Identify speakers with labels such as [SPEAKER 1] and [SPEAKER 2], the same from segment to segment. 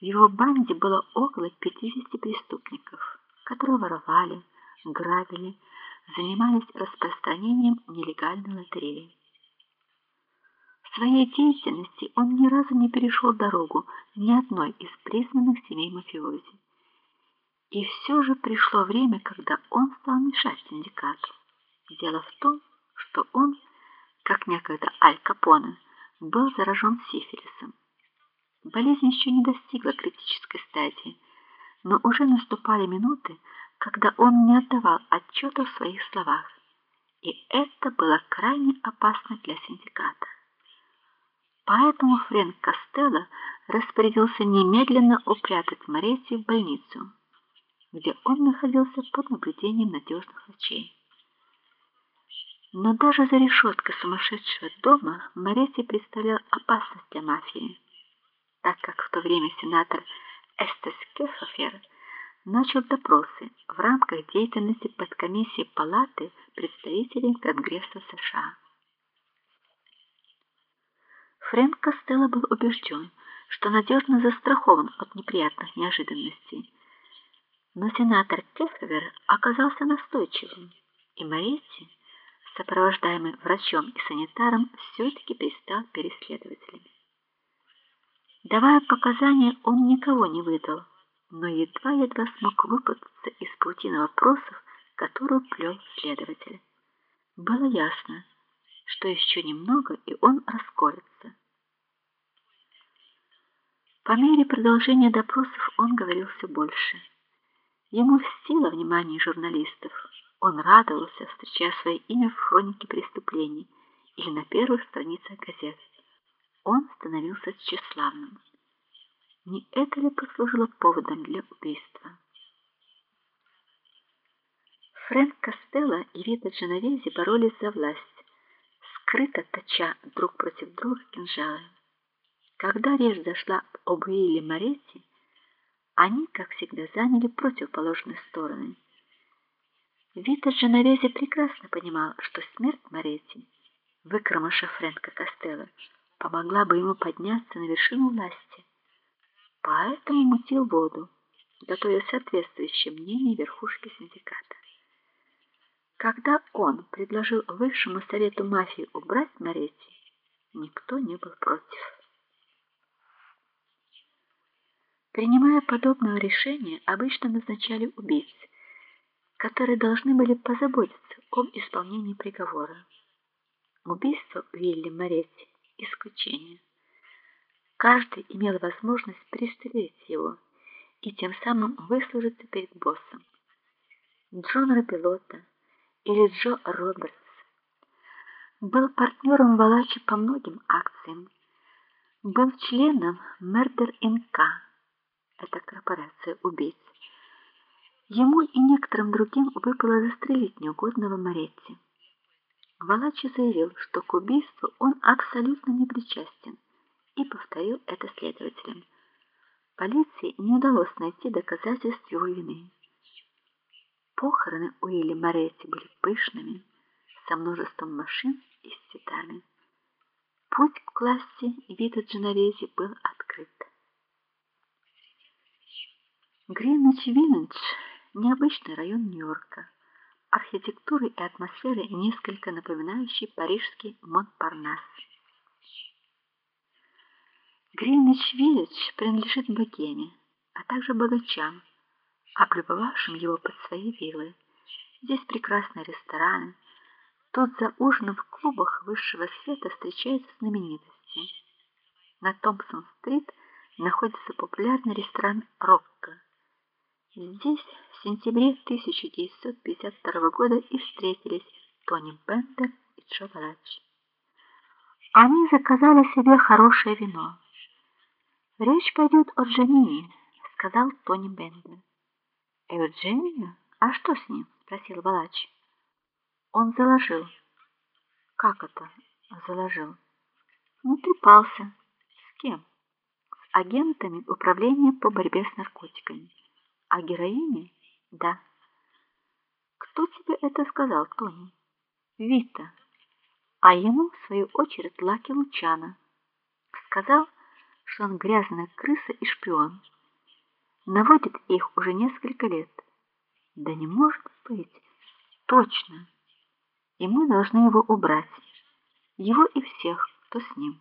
[SPEAKER 1] В его банде было около 50 преступников, которые воровали, грабили, занимались распространением нелегальной лотереи. В своей деятельности он ни разу не перешел дорогу ни одной из признанных семей мафиози. И все же пришло время, когда он стал мешать синдикату. Дело в том, что он, как некогда Аль Капоне, был заражен сифилисом. Болезнь еще не достигла критической стадии, но уже наступали минуты, когда он не отдавал отчета в своих словах. И это было крайне опасно для синдиката. Поэтому Фрэнк Костелло распорядился немедленно упрятать Моретти в больницу, где он находился под наблюдением надежных врачей. Но даже за решеткой сумасшедшего дома Моретти представлял опасность для мафии, так как в то время сенатор Эстес Кеффер начал допросы в рамках деятельности подкомиссии Палаты представителей Конгресса США. Фрэнк Костелло был убежден, что надежно застрахован от неприятных неожиданностей. Но сенатор Кеффер оказался настойчивым, и Моретти, сопровождаемый врачом и санитаром, все таки пристал перед следователями. Давая показания, он никого не выдал, но едва-едва смог выпутаться из паутины вопросов, которую плел следователь. Было ясно, что еще немного, и он расколется. По мере продолжения допросов он говорил все больше. Ему льстило внимание журналистов. Он радовался, встречая свое имя в хронике преступлений или на первых страницах газет. Он становился тщеславным. Не это ли послужило поводом для убийства? Фрэнк Костелло и Вита Дженовези боролись за власть, скрыто точа друг против друга кинжалы. Когда речь зашла об Уилле Моретти, они, как всегда, заняли противоположные стороны. Вита Дженовези прекрасно понимал, что смерть Моретти, выкромыша Фрэнка Костелло, помогла бы ему подняться на вершину власти. Поэтому мутил воду, готовя соответствующее мнение верхушки синдиката. Когда он предложил высшему совету мафии убрать Моретти, никто не был против. Принимая подобное решение, обычно назначали убийц, которые должны были позаботиться об исполнении приговора. Убийство Уилли Моретти исключение. Каждый имел возможность пристрелить его и тем самым выслужиться перед боссом. Джон Рапилота или Джо Робертс был партнером Валачи по многим акциям, был членом Murder Inc это корпорация убийц. Ему и некоторым другим выпало застрелить неугодного Моретти. Валачи заявил, что к убийству он абсолютно не причастен, и повторил это следователям. Полиции не удалось найти доказательств его вины. Похороны Уилли Моретти были пышными, со множеством машин и цветами. Путь к власти Вита Дженовези был открыт. Гринвич-Виллидж необычный район Нью-Йорка, архитектурой и атмосферой несколько напоминающий парижский Монпарнас. Гринвич-Виллидж принадлежит богеме, а также богачам, облюбовавшим его под свои виллы. Здесь прекрасные рестораны. Тут за ужином в клубах высшего света встречаются знаменитости. На Томпсон-стрит находится популярный ресторан Рокко. Здесь в сентябре 1952 года и встретились Тони Бендер и Джо Врач. Они заказали себе хорошее вино. Речь пойдет о Джанине, сказал Тони Бендер. Евгения? А что с ним? спросил Валач. Он заложил. Как это? Заложил. Ну, трепался. С кем? С агентами управления по борьбе с наркотиками. О героине? Да. Кто тебе это сказал, Тони? Вита. А ему в свою очередь Лаки Лучана. Сказал, что он грязная крыса и шпион. Наводит их уже несколько лет. Да не может быть. Точно. И мы должны его убрать. Его и всех, кто с ним.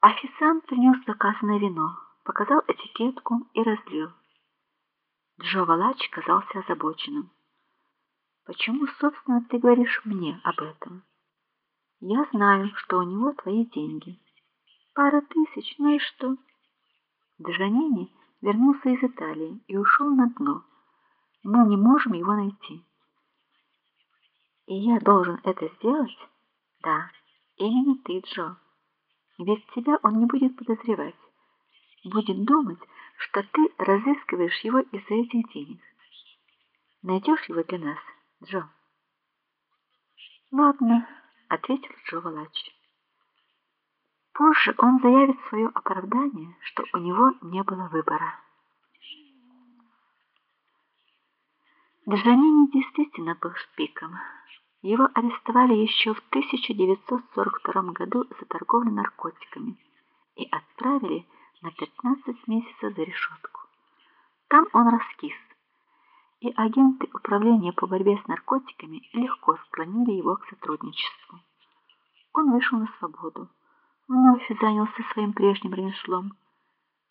[SPEAKER 1] Официант принес заказанное вино, показал этикетку и разлил. Джо Валач казался озабоченным. Почему, собственно, ты говоришь мне об этом? Я знаю, что у него твои деньги. Пара тысяч, ну и что? Джанини вернулся из Италии и ушел на дно. Мы не можем его найти. И я должен это сделать? Да, именно ты, Джо. Ведь тебя он не будет подозревать. Будет думать, что ты разыскиваешь его из-за этих денег. Найдешь его для нас, Джо? Ладно, ответил Джо Валач. Позже он заявит свое оправдание, что у него не было выбора. Джанини действительно был шпиком. Его арестовали еще в 1942 году за торговлю наркотиками и отправили на 15 месяцев за решетку. Там он раскис, и агенты управления по борьбе с наркотиками легко склонили его к сотрудничеству. Он вышел на свободу, вновь занялся своим прежним ремеслом,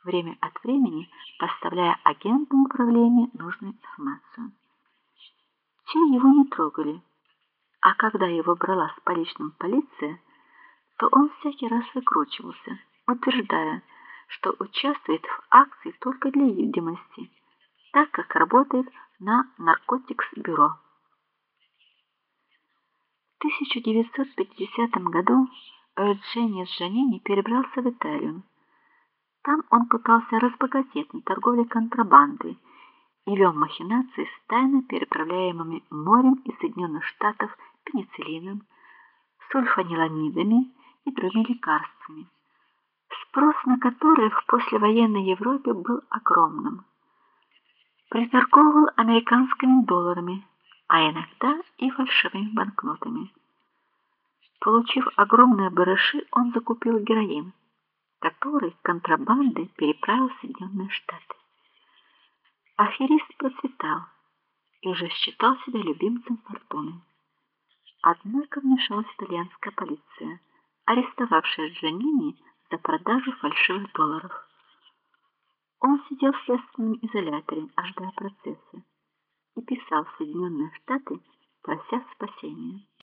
[SPEAKER 1] время от времени поставляя агентам управления нужную информацию. Те его не трогали, а когда его брала с поличным полиция, то он всякий раз выкручивался, утверждая, что участвует в акции только для видимости, так как работает на наркотикс-бюро. В 1950 году Евгений Джанини перебрался в Италию. Там он пытался разбогатеть на торговле контрабандой и вел махинации с тайно переправляемыми морем из Соединенных Штатов пенициллином, сульфаниламидами и другими лекарствами спрос на которые в послевоенной Европе был огромным. Приторговывал американскими долларами, а иногда и фальшивыми банкнотами. Получив огромные барыши, он закупил героин, который контрабандой переправил в Соединенные Штаты. Аферист процветал и уже считал себя любимцем фортуны. Однако вмешалась итальянская полиция, арестовавшая Джанини за продажу фальшивых долларов. Он сидел в следственном изоляторе, ожидая процесса, и писал в Соединенные Штаты, прося спасения.